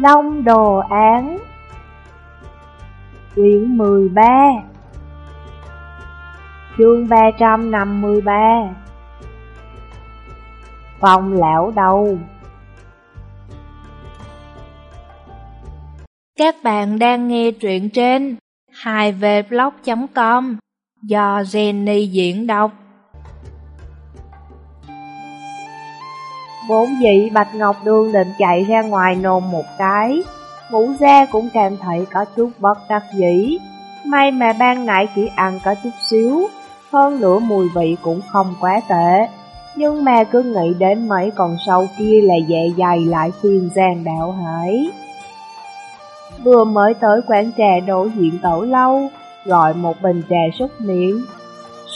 Long Đồ Án. Quyển 13 Chương 353 Phòng lão đầu. Các bạn đang nghe truyện trên 2vblog.com do Jenny diễn đọc. Vốn dĩ Bạch Ngọc Đường định chạy ra ngoài nôn một cái. Ngũ ra cũng cảm thấy có chút bất đắc dĩ. May mà ban nãy chỉ ăn có chút xíu, Hơn nữa mùi vị cũng không quá tệ. Nhưng mà cứ nghĩ đến mấy con sâu kia là dạ dày lại phiền giang đạo hải Vừa mới tới quán trà đối diện tổ lâu, Gọi một bình trà súc miệng.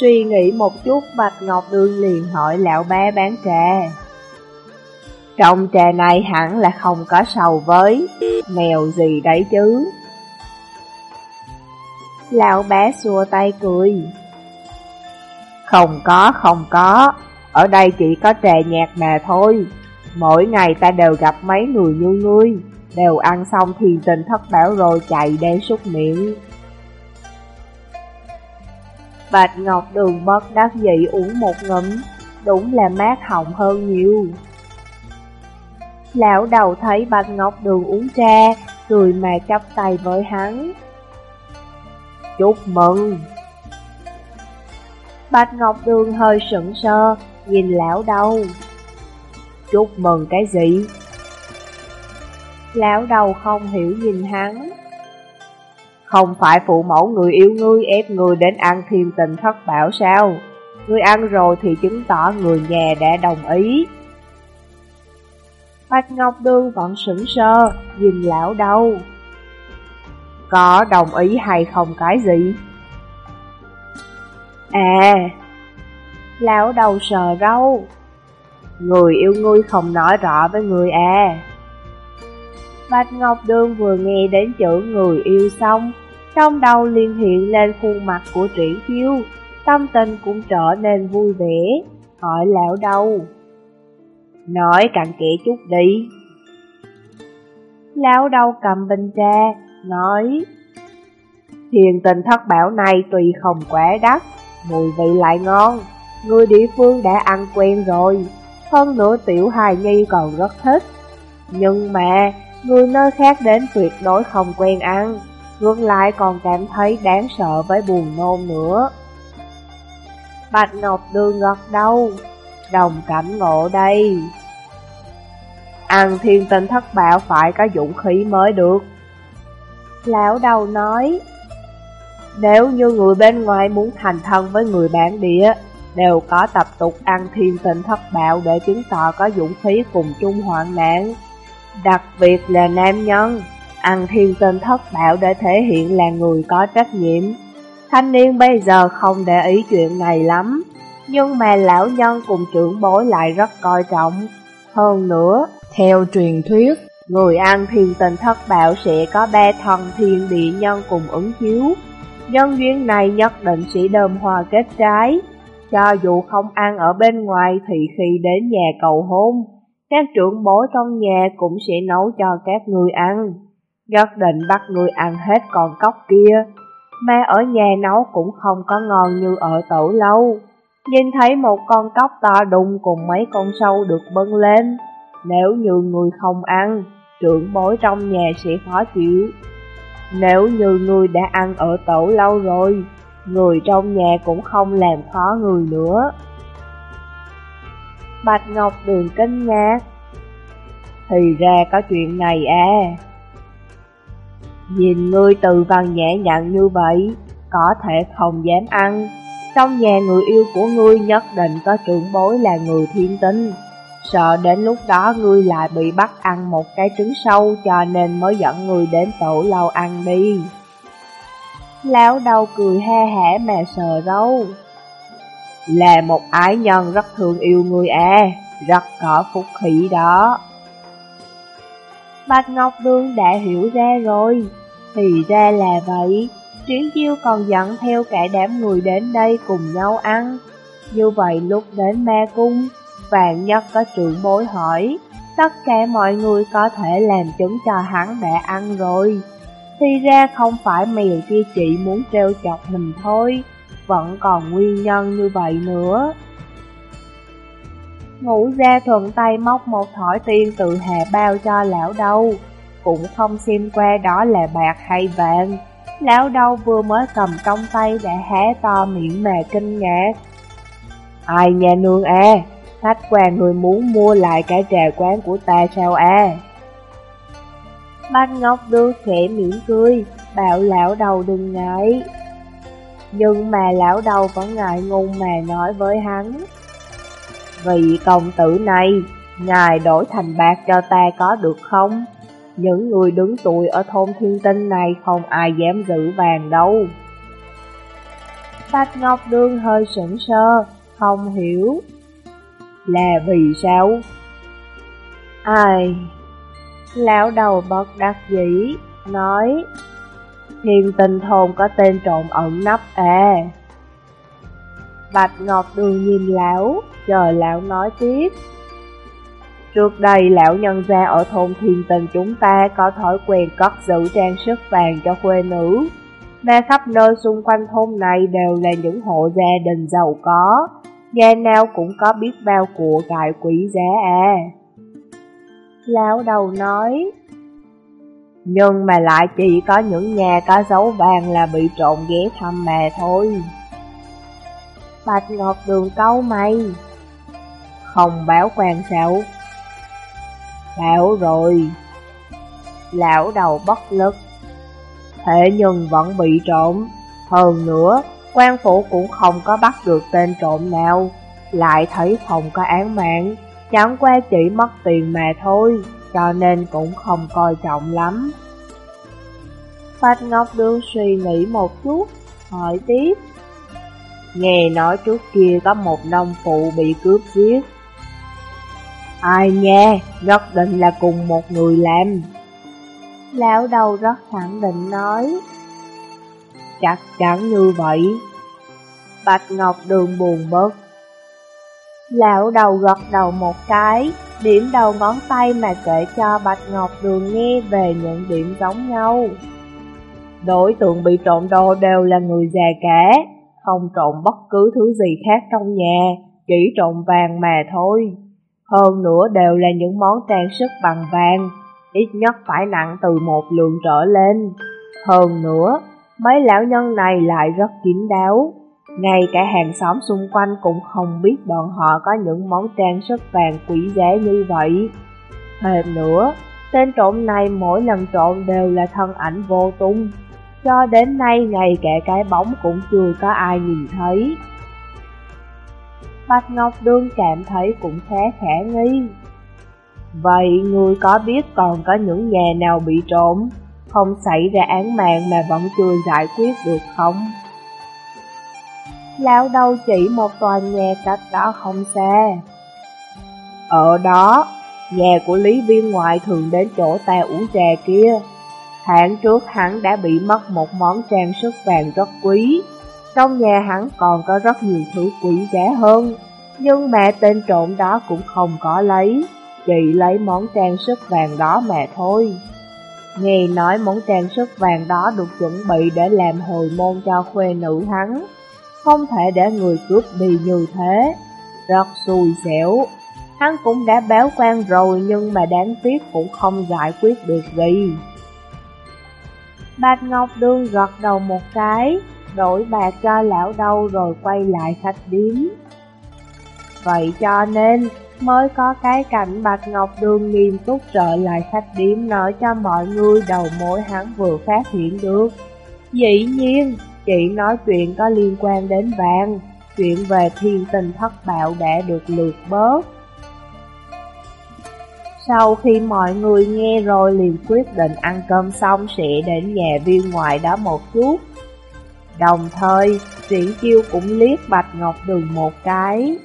Suy nghĩ một chút, Bạch Ngọc Đường liền hỏi lão ba bán trà trong trà này hẳn là không có sầu với, mèo gì đấy chứ. Lão bé xua tay cười. Không có, không có, ở đây chỉ có trà nhạt mà thôi. Mỗi ngày ta đều gặp mấy người như ngươi, đều ăn xong thì tình thất bảo rồi chạy đến súc miệng. Bạch Ngọc Đường bất đắc dĩ uống một ngụm, đúng là mát họng hơn nhiều. Lão đầu thấy Bạch Ngọc Đường uống trà, cười mà chắp tay với hắn. Chúc mừng! Bạch Ngọc Đường hơi sững sờ nhìn lão đầu. Chúc mừng cái gì? Lão đầu không hiểu nhìn hắn. Không phải phụ mẫu người yêu ngươi ép người đến ăn thiềm tình thất bảo sao? Ngươi ăn rồi thì chứng tỏ người nhà đã đồng ý. Bạch Ngọc Đường vẫn sững sờ, nhìn lão đâu. Có đồng ý hay không cái gì? À, lão đầu sờ râu. Người yêu ngươi không nói rõ với người à. Bạch Ngọc Đường vừa nghe đến chữ người yêu xong, trong đầu liên hiện lên khuôn mặt của Triển Chiêu, tâm tình cũng trở nên vui vẻ, hỏi lão đâu. Nói cặn kẽ chút đi. Lão đầu cầm bình trà, nói Thiền tình thất bảo này tùy không quá đắt, mùi vị lại ngon, người địa phương đã ăn quen rồi, hơn nữa tiểu hài nhi còn rất thích. Nhưng mà, người nơi khác đến tuyệt đối không quen ăn, ngược lại còn cảm thấy đáng sợ với buồn nôn nữa. Bạch Ngọc Đường gật đầu, đồng cảnh ngộ đây. Ăn thiên tinh thất bạo phải có dũng khí mới được. Lão đầu nói, nếu như người bên ngoài muốn thành thân với người bản địa, đều có tập tục ăn thiên tinh thất bạo để chứng tỏ có dũng khí cùng chung hoạn nạn. Đặc biệt là nam nhân, ăn thiên tinh thất bạo để thể hiện là người có trách nhiệm. Thanh niên bây giờ không để ý chuyện này lắm, nhưng mà lão nhân cùng trưởng bối lại rất coi trọng. Hơn nữa, theo truyền thuyết, người ăn thiên tình thất bạo sẽ có ba thần thiên địa nhân cùng ứng chiếu. Nhân duyên này nhất định sẽ đơm hoa kết trái. Cho dù không ăn ở bên ngoài thì khi đến nhà cầu hôn, các trưởng bối trong nhà cũng sẽ nấu cho các người ăn. Nhất định bắt người ăn hết con cóc kia, mà ở nhà nấu cũng không có ngon như ở tổ lâu. Nhìn thấy một con cóc to đùng cùng mấy con sâu được bưng lên, nếu như người không ăn, trưởng bối trong nhà sẽ khó chịu. Nếu như người đã ăn ở tổ lâu rồi, người trong nhà cũng không làm khó người nữa. Bạch Ngọc Đường kinh ngạc. Thì ra có chuyện này à. Nhìn ngươi từ văn nhẹ nhặn như vậy, có thể không dám ăn. Trong nhà người yêu của ngươi nhất định có trưởng bối là người thiên tinh. Sợ đến lúc đó ngươi lại bị bắt ăn một cái trứng sâu cho nên mới dẫn ngươi đến tổ lâu ăn đi. Lão đầu cười he hẻ mà sờ râu. Là một ái nhân rất thương yêu ngươi à, rất có phúc khí đó. Bạch Ngọc Đường đã hiểu ra rồi, thì ra là vậy. Triển chiêu còn dẫn theo cả đám người đến đây cùng nhau ăn. Như vậy lúc đến ma cung, Vạn nhất có trưởng bối hỏi, Tất cả mọi người có thể làm chứng cho hắn đã ăn rồi. Thì ra không phải mèo kia chỉ muốn treo chọc mình thôi, vẫn còn nguyên nhân như vậy nữa. Ngũ ra thuận tay móc một thỏi tiên từ hạ bao cho lão đâu, cũng không xem qua đó là bạc hay vàng. Lão đâu vừa mới cầm trong tay đã há to miệng mà kinh ngạc. Ai nhà nương à, khách quan người muốn mua lại cái trà quán của ta sao à? Bách Ngọc đưa khẽ mỉm cười, bảo lão đầu đừng ngại. Nhưng mà lão đầu vẫn ngại ngùng mà nói với hắn. Vị công tử này, ngài đổi thành bạc cho ta có được không? Những người đứng tuổi ở thôn thiên tinh này không ai dám giữ vàng đâu. Bạch Ngọc Đương hơi sững sờ, không hiểu. Là vì sao? Ai? Lão đầu bật đắc dĩ, nói Thiên tinh thôn có tên trộn ẩn nấp à Bạch Ngọc Đường nhìn lão, chờ lão nói tiếp Trước đây lão nhân gia ở thôn thiên tình chúng ta có thói quen cất giữ trang sức vàng cho quê nữ Mà khắp nơi xung quanh thôn này đều là những hộ gia đình giàu có nghe nào cũng có biết bao của cải quý giá à. Lão đầu nói, Nhưng mà lại chỉ có những nhà có dấu vàng là bị trộn ghé thăm mà thôi. Bạch Ngọc Đường câu mày, Không báo quan sao Bảo rồi. Lão đầu bất lực, Thế nhưng vẫn bị trộm Hơn nữa quan phủ cũng không có bắt được tên trộm nào Lại thấy phòng có án mạng Chẳng qua chỉ mất tiền mà thôi Cho nên cũng không coi trọng lắm Bạch Ngọc đương suy nghĩ một chút Hỏi tiếp Nghe nói trước kia có một nông phụ bị cướp giết Ai nha, nhất định là cùng một người làm. Lão đầu rất khẳng định nói. Chắc chắn như vậy. Bạch Ngọc Đường buồn bớt. Lão đầu gật đầu một cái, điểm đầu ngón tay mà kể cho Bạch Ngọc Đường nghe về những điểm giống nhau. Đối tượng bị trộm đồ đều là người già cả, không trộm bất cứ thứ gì khác trong nhà, chỉ trộm vàng mà thôi. Hơn nữa đều là những món trang sức bằng vàng, ít nhất phải nặng từ một lượng trở lên. Hơn nữa, mấy lão nhân này lại rất kín đáo. Ngay cả hàng xóm xung quanh cũng không biết bọn họ có những món trang sức vàng quý giá như vậy. Thêm nữa, tên trộm này mỗi lần trộm đều là thân ảnh vô tung. Cho đến nay ngay cả cái bóng cũng chưa có ai nhìn thấy. Bạch Ngọc Đương cảm thấy cũng khá khả nghi. Vậy người có biết còn có những nhà nào bị trộm, không xảy ra án mạng mà vẫn chưa giải quyết được không? Lão đâu chỉ một tòa nhà cách đó không xa. Ở đó, nhà của Lý Viên Ngoại thường đến chỗ ta uống trà kia. Tháng trước hắn đã bị mất một món trang sức vàng rất quý, trong nhà hắn còn có rất nhiều thứ quý giá hơn, nhưng mà tên trộm đó cũng không có lấy, chỉ lấy món trang sức vàng đó mà thôi. Nghe nói món trang sức vàng đó được chuẩn bị để làm hồi môn cho khuê nữ hắn, không thể để người cướp đi như thế, rất xui xẻo. Hắn cũng đã báo quan rồi nhưng mà đáng tiếc cũng không giải quyết được gì. Bạch Ngọc Đương gật đầu một cái, đổi bạc cho lão đâu rồi quay lại khách điếm. Vậy cho nên mới có cái cảnh Bạch Ngọc Đường nghiêm túc trở lại khách điểm nói cho mọi người đầu mối hắn vừa phát hiện được. Dĩ nhiên, chị nói chuyện có liên quan đến vàng, chuyện về thiên tình thất bạo đã được lượt bớt. Sau khi mọi người nghe rồi liền quyết định ăn cơm xong sẽ đến nhà viên ngoại đó một chút. Đồng thời, Triển Chiêu cũng liếc Bạch Ngọc Đường một cái.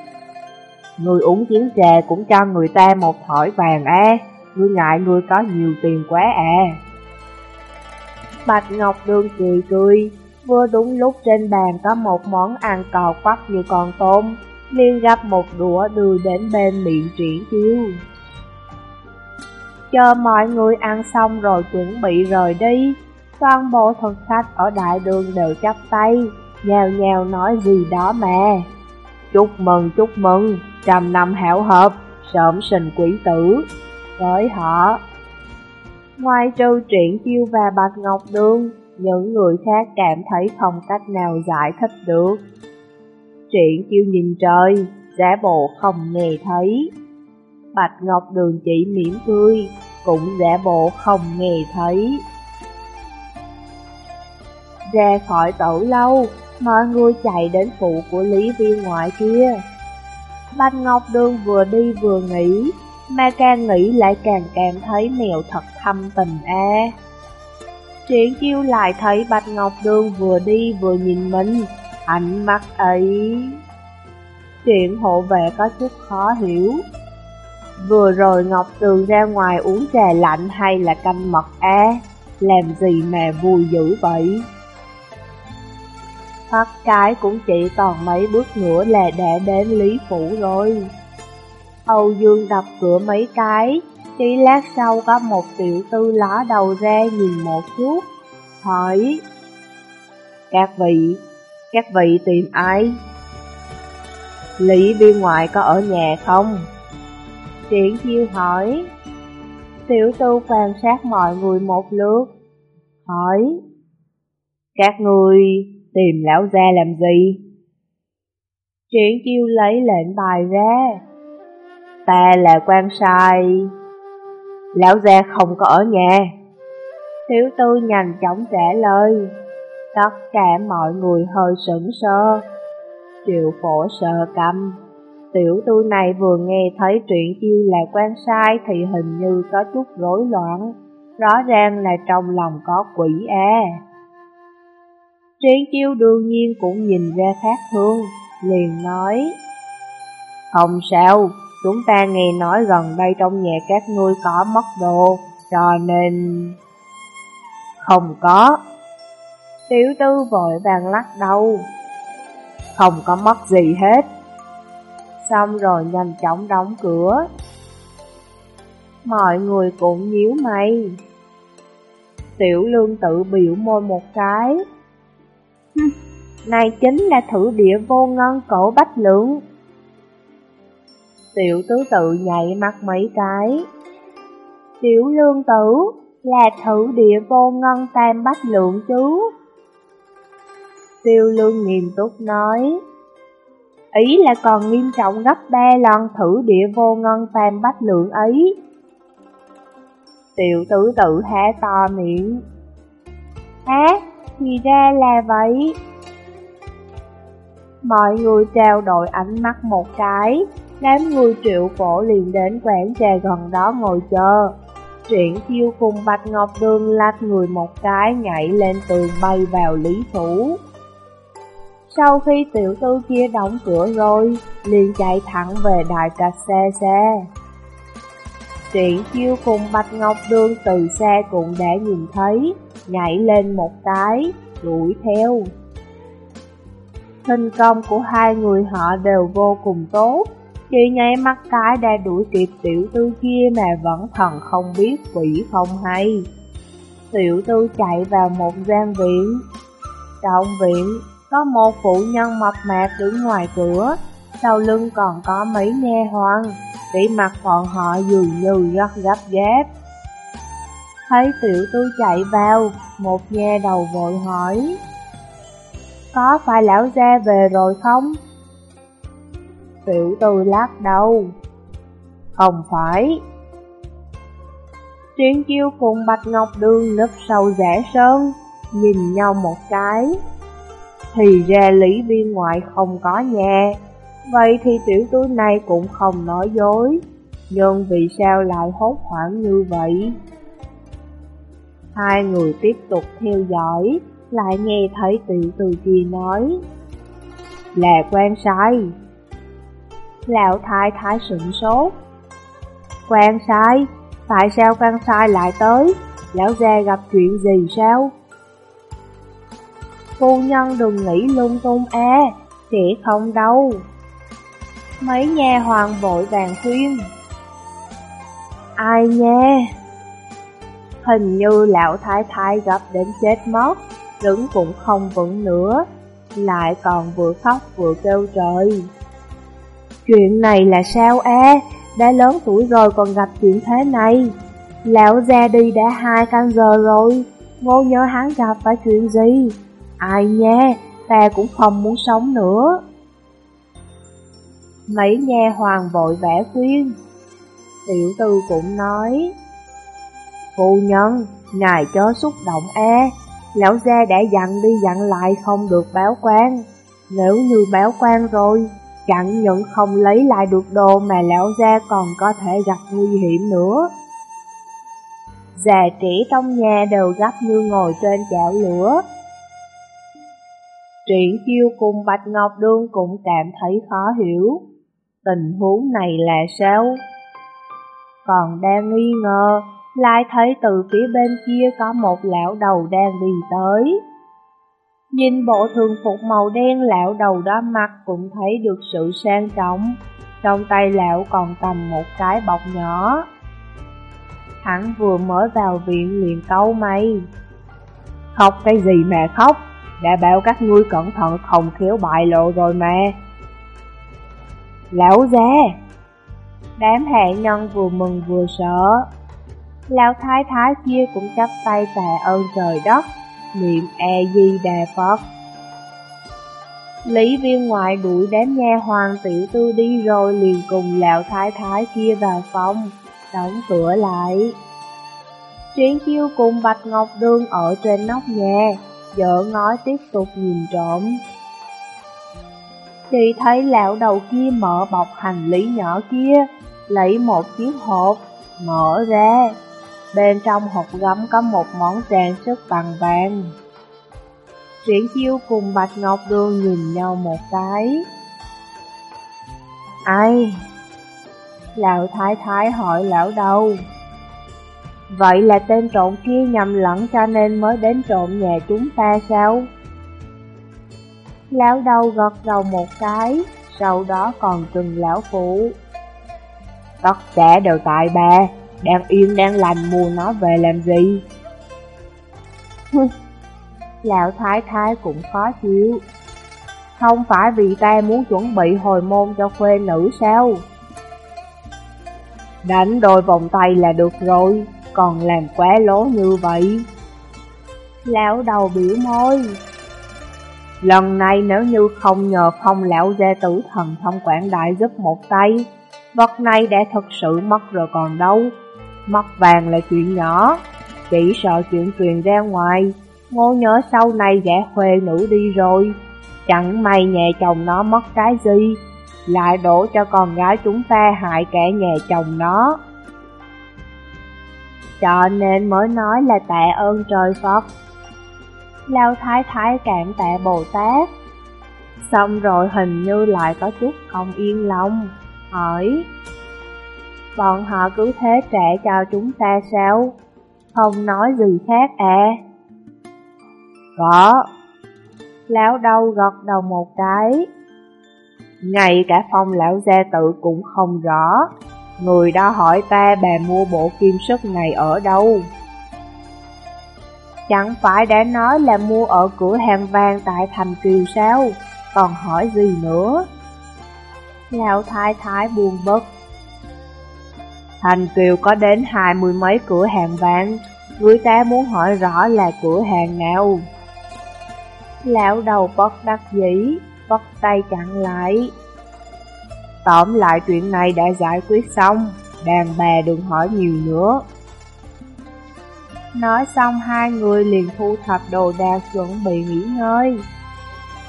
Người uống chén trà cũng cho người ta một thỏi vàng e. à, ngươi ngại ngươi có nhiều tiền quá à. Bạch Ngọc Đường cười cười, vừa đúng lúc trên bàn có một món ăn cò quắp như con tôm, liền gấp một đũa đưa đến bên miệng triển chiêu. Chờ mọi người ăn xong rồi chuẩn bị rời đi, toàn bộ thực khách ở đại đường đều chắp tay, nhào nhào nói gì đó mà. Chúc mừng, chúc mừng, trăm năm hảo hợp, sớm sinh quý tử. Với họ, ngoài trừ truyện chiêu và bạch ngọc đường, những người khác cảm thấy không cách nào giải thích được. Truyện chiêu nhìn trời, giả bộ không nghe thấy. Bạch Ngọc Đường chỉ mỉm cười, cũng giả bộ không nghe thấy. Ra khỏi tổ lâu, mọi người chạy đến phụ của Lý Viên ngoại kia. Bạch Ngọc Đường vừa đi vừa nghĩ, mà càng nghĩ lại càng cảm thấy mèo thật thâm tình a. Triển chiêu lại thấy Bạch Ngọc Đường vừa đi vừa nhìn mình, ánh mắt ấy... Triển hộ vệ có chút khó hiểu. Vừa rồi Ngọc Tường ra ngoài uống trà lạnh hay là canh mật a Làm gì mà vui dữ vậy? Thoát cái cũng chỉ còn mấy bước nữa là đã đến Lý Phủ rồi. Âu Dương đập cửa mấy cái, chỉ lát sau có một tiểu tư ló đầu ra nhìn một chút, hỏi Các vị, các vị tìm ai? Lý viên ngoại có ở nhà không? Triển chiêu hỏi Tiểu tư quan sát mọi người một lượt Hỏi Các người tìm lão gia làm gì? Triển chiêu lấy lệnh bài ra Ta là quan sai Lão gia không có ở nhà Tiểu tư nhanh chóng trả lời Tất cả mọi người hơi sững sơ Triệu phổ sợ cầm. Tiểu tư này vừa nghe thấy truyện chiêu là quan sai thì hình như có chút rối loạn, rõ ràng là trong lòng có quỷ à. Triển chiêu đương nhiên cũng nhìn ra khác thương, liền nói Không sao, chúng ta nghe nói gần đây trong nhà các ngươi có mất đồ, cho nên... Không có. Tiểu tư vội vàng lắc đầu. Không có mất gì hết xong rồi nhanh chóng đóng cửa. Mọi người cũng nhíu mày. Tiểu lương tự biểu môi một cái. Này chính là thử địa vô ngân cổ bách lượng. Tiểu tứ tự nhảy mắt mấy cái. Tiểu lương tử là thử địa vô ngân tam bách lượng chứ. Tiêu lương nghiêm túc nói. Ý là còn nghiêm trọng gấp ba lần thử địa vô ngân tam bách lượng ấy. Tiểu tử tự há to miệng. há thì ra là vậy. Mọi người trao đổi ánh mắt một cái, đám người triệu phổ liền đến quán trà gần đó ngồi chờ. Triển chiêu cùng Bạch Ngọc Đường lách người một cái nhảy lên tường bay vào Lý Phủ. Sau khi tiểu tư kia đóng cửa rồi, liền chạy thẳng về đại cạch xe xe. Triển chiêu cùng Bạch Ngọc Đường từ xe cũng đã nhìn thấy, nhảy lên một cái, đuổi theo. Thành công của hai người họ đều vô cùng tốt, chỉ nháy mắt cái đã đuổi kịp tiểu tư kia mà vẫn thần không biết quỷ không hay. Tiểu tư chạy vào một gian viện. Trong viện có một phụ nhân mập mạp đứng ngoài cửa, sau lưng còn có mấy nha hoàng, vẻ mặt bọn họ dường như rất gấp gáp. Thấy tiểu tư chạy vào, một nha đầu vội hỏi, Có phải lão gia về rồi không? Tiểu tư lắc đầu, Không phải. Triển chiêu cùng Bạch Ngọc Đường nấp sâu giả sơn, nhìn nhau một cái, thì ra lý viên ngoại không có nhà Vậy thì tiểu tư này cũng không nói dối Nhưng vì sao lại hốt hoảng như vậy Hai người tiếp tục theo dõi Lại nghe thấy tiểu từ kia nói. Là quan sai. Lão thái thái sửng sốt. Quan sai? Tại sao quan sai lại tới? Lão gia gặp chuyện gì sao? Phu nhân đừng nghĩ lung tung a, sẽ không đâu. Mấy nhà hoàng vội vàng khuyên. Ai nha, Hình như lão thái thái gặp đến chết mất, đứng cũng không vững nữa, lại còn vừa khóc vừa kêu trời. Chuyện này là sao a? Đã lớn tuổi rồi còn gặp chuyện thế này. Lão ra đi đã hai canh giờ rồi, ngô nhớ hắn gặp phải chuyện gì? Ai nha, ta cũng không muốn sống nữa. Mấy nghe hoàng vội vẽ khuyên. Tiểu tư cũng nói, Phu nhân, ngài chớ xúc động e, lão gia đã dặn đi dặn lại không được báo quan. Nếu như báo quan rồi, chẳng những không lấy lại được đồ mà lão gia còn có thể gặp nguy hiểm nữa. Già trẻ trong nhà đều gấp như ngồi trên chảo lửa. Triển chiêu cùng Bạch Ngọc Đương cũng cảm thấy khó hiểu. Tình huống này là sao? Còn đang nghi ngờ, lại thấy từ phía bên kia có một lão đầu đang đi tới. Nhìn bộ thường phục màu đen lão đầu đó mặt cũng thấy được sự sang trọng, trong tay lão còn cầm một cái bọc nhỏ. Hắn vừa mới vào viện liền câu mày. Khóc cái gì mà khóc, đã bảo các ngươi cẩn thận không khéo bại lộ rồi mà. Lão già! Đám hạ nhân vừa mừng vừa sợ. Lão thái thái kia cũng chắp tay tạ ơn trời đất, niệm e di đà Phật. Lý viên ngoại đuổi đám nha hoàng tiểu tư đi rồi liền cùng lão thái thái kia vào phòng, đóng cửa lại. Triển chiêu cùng Bạch Ngọc Đương ở trên nóc nhà, vợ ngói tiếp tục nhìn trộm. thì thấy lão đầu kia mở bọc hành lý nhỏ kia, lấy một chiếc hộp, mở ra. Bên trong hộp gấm có một món trang sức bằng vàng. Triển chiêu cùng Bạch Ngọc Đường nhìn nhau một cái. Ai? Lão thái thái hỏi lão đâu? Vậy là tên trộm kia nhầm lẫn cho nên mới đến trộm nhà chúng ta sao? Lão đầu gật đầu một cái, sau đó còn trừng lão phụ. Tất cả đều tại bà, đang yên đang lành mua nó về làm gì? Lão thái thái cũng khó chịu. Không phải vì ta muốn chuẩn bị hồi môn cho khuê nữ sao? Đánh đôi vòng tay là được rồi, còn làm quá lố như vậy. Lão đầu biểu môi. Lần này nếu như không nhờ phong lão gia tử thần thông quảng đại giúp một tay, vật này đã thật sự mất rồi còn đâu. Mất vàng là chuyện nhỏ, chỉ sợ chuyện truyền ra ngoài, ngô nhớ sau này gã khuê nữ đi rồi. Chẳng may nhà chồng nó mất cái gì, lại đổ cho con gái chúng ta hại cả nhà chồng nó. Cho nên mới nói là tạ ơn trời Phật. Lao Thái Thái cảm tạ Bồ Tát. Xong rồi hình như lại có chút không yên lòng, hỏi Bọn họ cứ thế trẻ cho chúng ta sao? Không nói gì khác à? Có. Lão đâu gật đầu một cái. Ngay cả phong lão gia tự cũng không rõ. Người đó hỏi ta bà mua bộ kim sức này ở đâu? Chẳng phải đã nói là mua ở cửa hàng vàng tại thành kiều sao? Còn hỏi gì nữa? Lão thái thái buồn bực Thành Kiều có đến hai mươi mấy cửa hàng vàng, người ta muốn hỏi rõ là cửa hàng nào. Lão đầu bất đắc dĩ, bất tay chặn lại. Tóm lại chuyện này đã giải quyết xong, đàn bà đừng hỏi nhiều nữa. Nói xong hai người liền thu thập đồ đạc chuẩn bị nghỉ ngơi.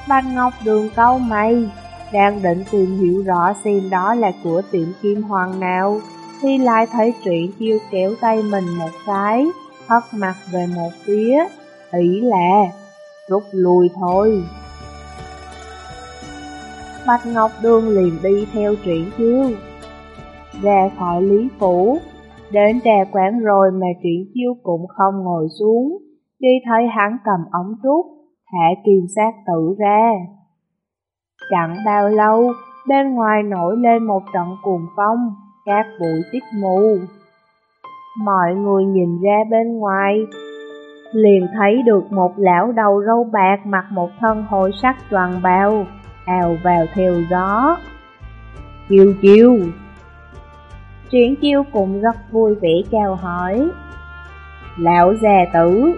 Bạch Ngọc đường câu mày, đang định tìm hiểu rõ xem đó là của tiệm kim hoàng nào thì lại thấy truyện chiêu kéo tay mình một cái, hất mặt về một phía, ý là rút lui thôi. Bạch Ngọc Đường liền đi theo truyện chiêu, ra khỏi Lý Phủ, đến trà quán rồi mà truyện chiêu cũng không ngồi xuống, chỉ thấy hắn cầm ống trúc, thả kim sát tử ra. Chẳng bao lâu, bên ngoài nổi lên một trận cuồng phong, các bụi tiết mù. Mọi người nhìn ra bên ngoài, liền thấy được một lão đầu râu bạc mặc một thân hồi sắc toàn bào, ào vào theo gió. Chiêu chiêu! Triển chiêu cũng rất vui vẻ chào hỏi. Lão già tử!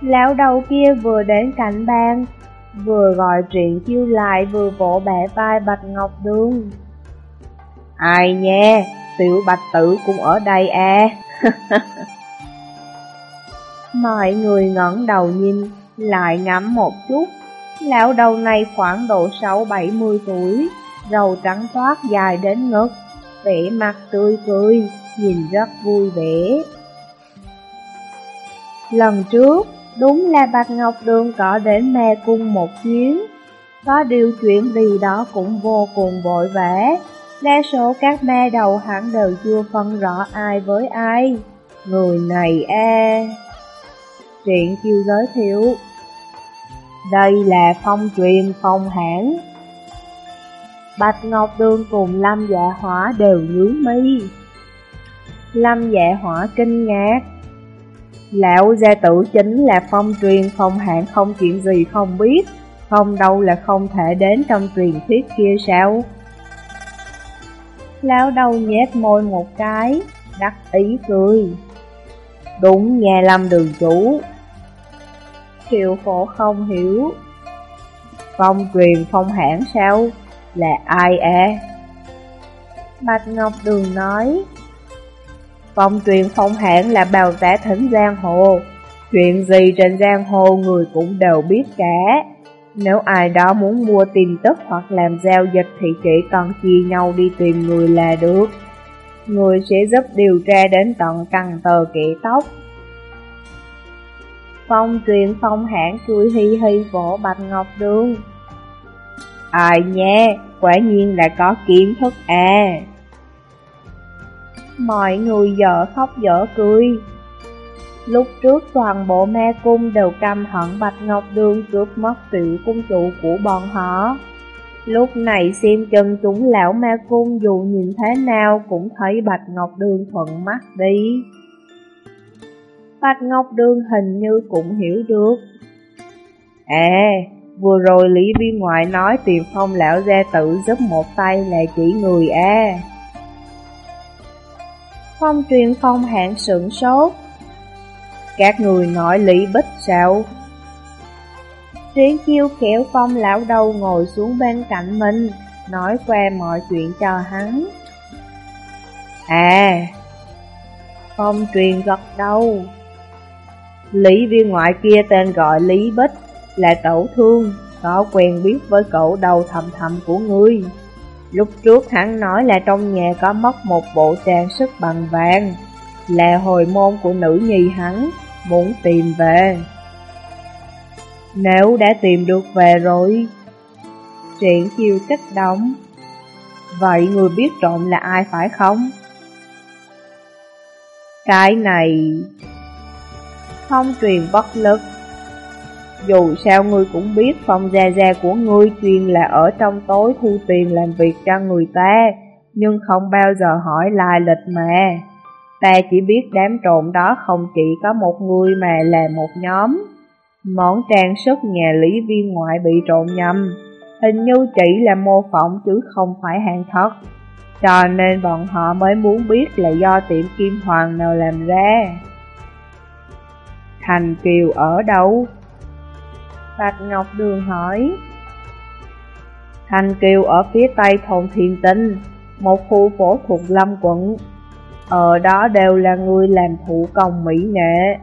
Lão đầu kia vừa đến cạnh bàn, vừa gọi triển chiêu lại vừa vỗ bẻ vai Bạch Ngọc Đường. Ai nha, tiểu bạch tử cũng ở đây à. Mọi người ngẩng đầu nhìn, lại ngắm một chút. Lão đầu này khoảng độ 6-70 tuổi, râu trắng toát dài đến ngực, vẻ mặt tươi cười, nhìn rất vui vẻ. Lần trước, đúng là Bạch Ngọc Đường có đến mê cung một chuyến. Có điều chuyện gì đó cũng vô cùng vội vã, Đa số các ma đầu hẳn đều chưa phân rõ ai với ai. Người này a. À. Truyện chiêu giới thiệu. Đây là phong truyền phong hãng. Bạch Ngọc Đường cùng Lâm Dạ Hỏa đều nhướng mi. Lâm Dạ Hỏa kinh ngạc. Lão gia tử chính là phong truyền phong hạng không chuyện gì không biết, Không đâu là không thể đến trong truyền thuyết kia sao? Lão đầu nhét môi một cái, đắc ý cười. Đúng nhà lâm đường chủ. Triệu phổ không hiểu. Phong truyền phong hãng sao? Là ai à? Bạch Ngọc Đường nói. Phong truyền phong hãng là bào vẽ thỉnh giang hồ. Chuyện gì trên giang hồ người cũng đều biết cả. Nếu ai đó muốn mua tin tức hoặc làm giao dịch thì chỉ cần chia nhau đi tìm người là được. Người sẽ giúp điều tra đến tận căn tờ kẻ tóc. Phong truyền phong hãng cười hi hi vỗ Bạch Ngọc Đường. Ai nha, quả nhiên là có kiến thức à. Mọi người dở khóc dở cười, Lúc trước toàn bộ ma cung đều căm hận Bạch Ngọc Đường cướp mất tiểu cung chủ của bọn họ. Lúc này xem chân chúng lão ma cung dù nhìn thế nào cũng thấy Bạch Ngọc Đường thuận mắt đi. Bạch Ngọc Đường hình như cũng hiểu được. À, vừa rồi Lý Viên Ngoại nói tiền phong lão gia tự giúp một tay là chỉ người a. Phong truyền phong hạng sửng sốt, các người nói Lý Bích sao? Triển chiêu kéo phong lão đầu ngồi xuống bên cạnh mình, nói qua mọi chuyện cho hắn. À, phong truyền gật đầu. Lý viên ngoại kia tên gọi Lý Bích, là tẩu thương, có quen biết với cậu đầu thầm thầm của ngươi. Lúc trước hắn nói là trong nhà có mất một bộ trang sức bằng vàng, là hồi môn của nữ nhi hắn, muốn tìm về. Nếu đã tìm được về rồi, triển chiêu kích động. Vậy người biết trộm là ai phải không? Cái này không truyền bất lực. Dù sao ngươi cũng biết phòng gia gia của ngươi chuyên là ở trong tối thu tiền làm việc cho người ta, nhưng không bao giờ hỏi lại lịch mà. Ta chỉ biết đám trộm đó không chỉ có một người mà là một nhóm. Món trang sức nhà lý viên ngoại bị trộn nhầm, hình như chỉ là mô phỏng chứ không phải hàng thật. Cho nên bọn họ mới muốn biết là do tiệm kim hoàng nào làm ra. Thành Kiều ở đâu? Bạch Ngọc Đường hỏi. Thành Kiều ở phía tây thôn Thiên Tinh, một khu phố thuộc Lâm quận. Ở đó đều là người làm thủ công mỹ nghệ.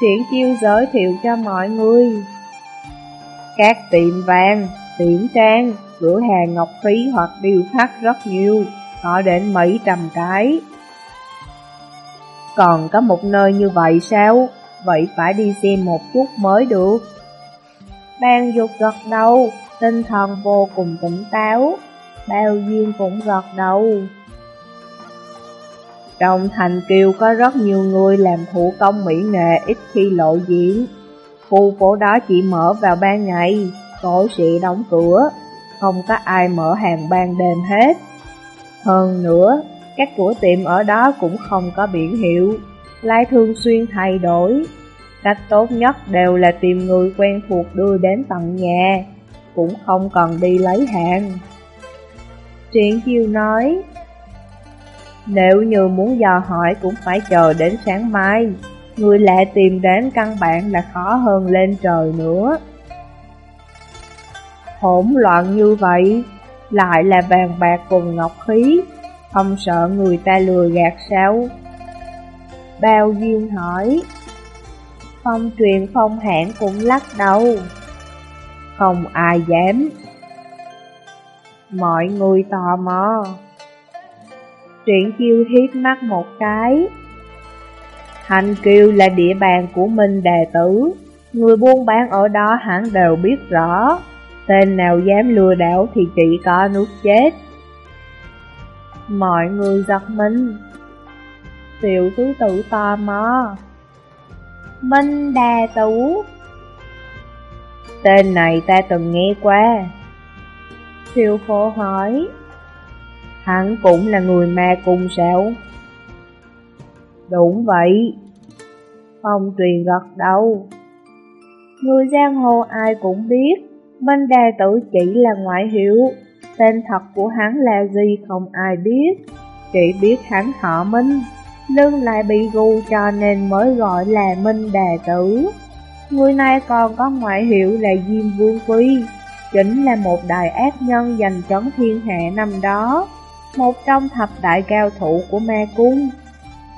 Triển chiêu giới thiệu cho mọi người. Các tiệm vàng, tiệm trang, cửa hàng ngọc phí hoặc điêu khắc rất nhiều họ đến mấy trăm cái Còn có một nơi như vậy sao? Vậy phải đi xem một chút mới được. Ban dục gật đầu, tinh thần vô cùng tỉnh táo. Bao duyên cũng gật đầu trong thành kiều có rất nhiều người làm thủ công mỹ nghệ ít khi lộ diện. Khu phố đó chỉ mở vào ban ngày, tối sẽ đóng cửa, không có ai mở hàng ban đêm hết. Hơn nữa, các cửa tiệm ở đó cũng không có biển hiệu, lai thường xuyên thay đổi. Cách tốt nhất đều là tìm người quen thuộc đưa đến tận nhà, cũng không cần đi lấy hàng. Triển chiêu nói, nếu như muốn dò hỏi cũng phải chờ đến sáng mai, người lạ tìm đến căn bản là khó hơn lên trời nữa. Hỗn loạn như vậy, lại là vàng bạc cùng ngọc khí, không sợ người ta lừa gạt sao? Bao duyên hỏi, phong truyền phong hãn cũng lắc đầu, không ai dám. Mọi người tò mò. Truyện chiêu hiếp mắt một cái. Hành kiều là địa bàn của Minh đề Tử, người buôn bán ở đó hẳn đều biết rõ. Tên nào dám lừa đảo thì chỉ có nước chết. Mọi người giật mình. Tiểu tứ tự tò mò. Minh Đà Tú Tên này ta từng nghe qua. Thiều phổ hỏi. Hắn cũng là người ma cung sao Đúng vậy Phong truyền gật đầu. Người giang hồ ai cũng biết Minh Đà Tử chỉ là ngoại hiệu, tên thật của hắn là gì không ai biết, chỉ biết hắn họ Minh, lưng lại bị gù cho nên mới gọi là Minh Đà Tử. Người này còn có ngoại hiệu là Diêm Vương Phi, chính là một đại ác nhân giành trấn thiên hạ năm đó, một trong thập đại cao thủ của ma cung.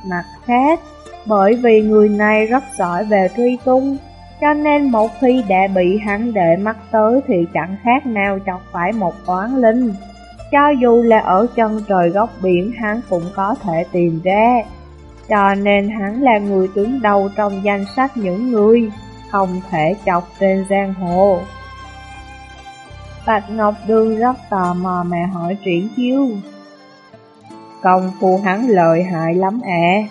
Mặt khác, bởi vì người này rất giỏi về truy tung, cho nên một khi đã bị hắn đệ mắt tới thì chẳng khác nào chọc phải một oán linh. Cho dù là ở chân trời góc biển hắn cũng có thể tìm ra. Cho nên hắn là người đứng đầu trong danh sách những người không thể chọc trên giang hồ. Bạch Ngọc Đường rất tò mò mà hỏi triển chiêu. Công, phu hắn lợi hại lắm ạ. À.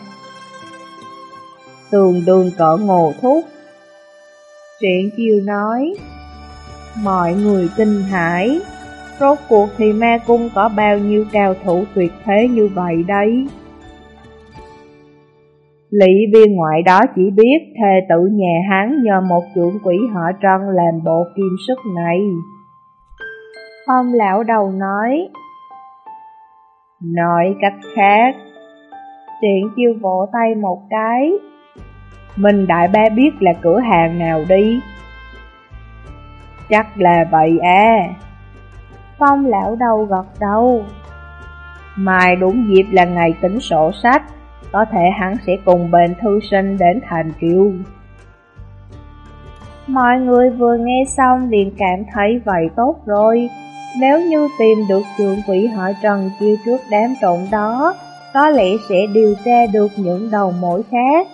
Tường đường cỡ ngồ thúc Triển chiều nói, Mọi người kinh hãi, Rốt cuộc thì ma cung có bao nhiêu cao thủ tuyệt thế như vậy đấy Lý viên ngoại đó chỉ biết thề tự nhà hắn nhờ một trưởng quỷ họ trân làm bộ kim sức này ông lão đầu nói Nói cách khác Triển chiêu vỗ tay một cái. Mình đại ba biết là cửa hàng nào đi. Chắc là vậy à. Phong lão đầu gật đầu. Mai đúng dịp là ngày tính sổ sách, Có thể hắn sẽ cùng bên thư sinh đến thành kiều Mọi người vừa nghe xong liền cảm thấy vậy tốt rồi. Nếu như tìm được trường quỷ họ Trần chiêu trước đám trộn đó Có lẽ sẽ điều tra được những đầu mối khác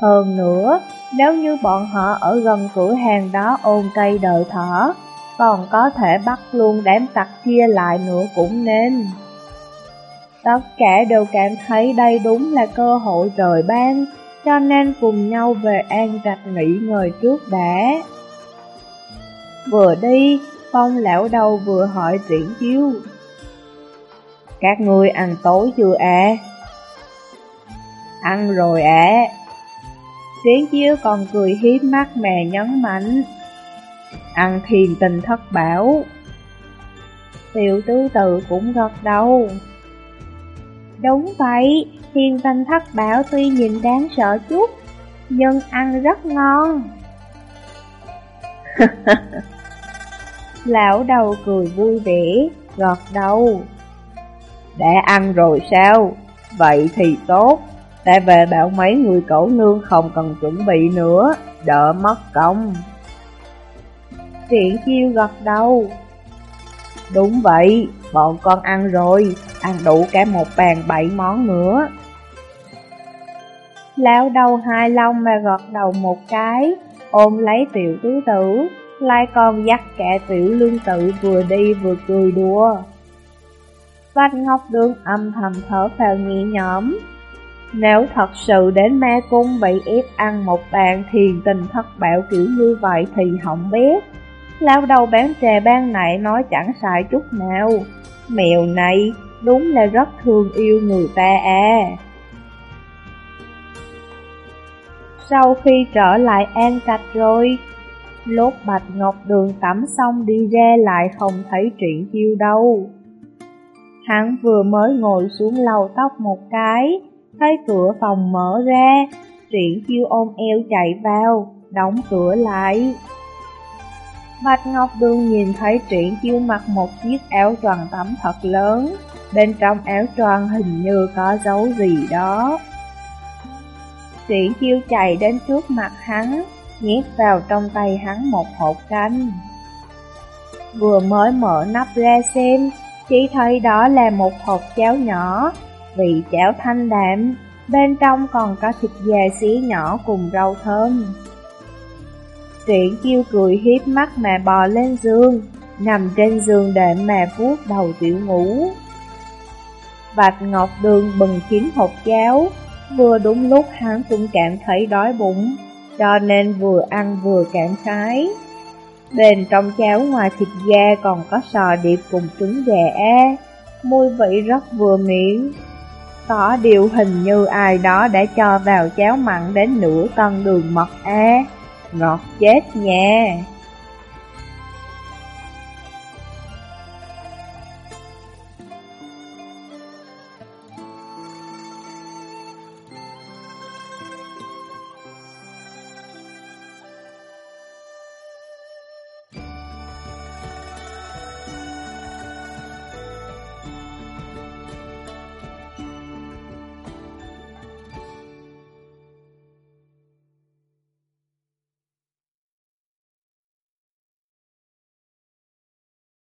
hơn nữa, nếu như bọn họ ở gần cửa hàng đó ôm cây đợi thở, còn có thể bắt luôn đám tặc kia lại nữa cũng nên. Tất cả đều cảm thấy đây đúng là cơ hội trời ban, cho nên cùng nhau về an trạch nghỉ ngơi trước đã. Vừa đi, phong lão đầu vừa hỏi triển chiêu. Các ngươi ăn tối chưa à? Ăn rồi ạ. À. Triển chiêu còn cười hiếp mắt mè nhấn mạnh Ăn thiền tình thất bảo Tiểu tứ tự cũng gật đầu Đúng vậy, thiền tình thất bảo tuy nhìn đáng sợ chút Nhưng ăn rất ngon Lão đầu cười vui vẻ, gọt đầu Đã ăn rồi sao? Vậy thì tốt Ta về bảo mấy người cổ nương không cần chuẩn bị nữa, đỡ mất công. Triển chiêu gật đầu. Đúng vậy, bọn con ăn rồi, ăn đủ cả một bàn bảy món nữa. Lão đầu hai long mà gật đầu một cái, ôm lấy tiểu tứ tử, lại còn dắt cả tiểu lương tự vừa đi vừa cười đùa. Bạch Ngọc Đường âm thầm thở phào nhẹ nhõm, nếu thật sự đến ma cung bị ép ăn một bàn thiền tình thất bạo kiểu như vậy thì hỏng biết. Lao đầu bán trà ban nãy nói chẳng sai chút nào. Mèo này đúng là rất thương yêu người ta à. Sau khi trở lại An Trạch rồi, lốt Bạch Ngọc Đường tắm xong đi ra lại không thấy triển chiêu đâu. Hắn vừa mới ngồi xuống lầu tóc một cái, thấy cửa phòng mở ra, Triển chiêu ôm eo chạy vào, đóng cửa lại. Bạch Ngọc Đường nhìn thấy Triển chiêu mặc một chiếc áo choàng tắm thật lớn, bên trong áo choàng hình như có dấu gì đó. Triển chiêu chạy đến trước mặt hắn, nhét vào trong tay hắn một hộp canh. Vừa mới mở nắp ra xem, chỉ thấy đó là một hộp cháo nhỏ, vị cháo thanh đạm, bên trong còn có thịt gà xí nhỏ cùng rau thơm. Triển chiêu cười hiếp mắt mà bò lên giường, nằm trên giường đệm mà vuốt đầu tiểu ngủ. Bạch Ngọc Đường bừng kín hộp cháo, vừa đúng lúc hắn cũng cảm thấy đói bụng, cho nên vừa ăn vừa cảm khái. Bên trong cháo ngoài thịt da còn có sò điệp cùng trứng gà, mùi vị rất vừa miệng. Có điều hình như ai đó đã cho vào cháo mặn đến nửa cân đường mật a, ngọt chết nha.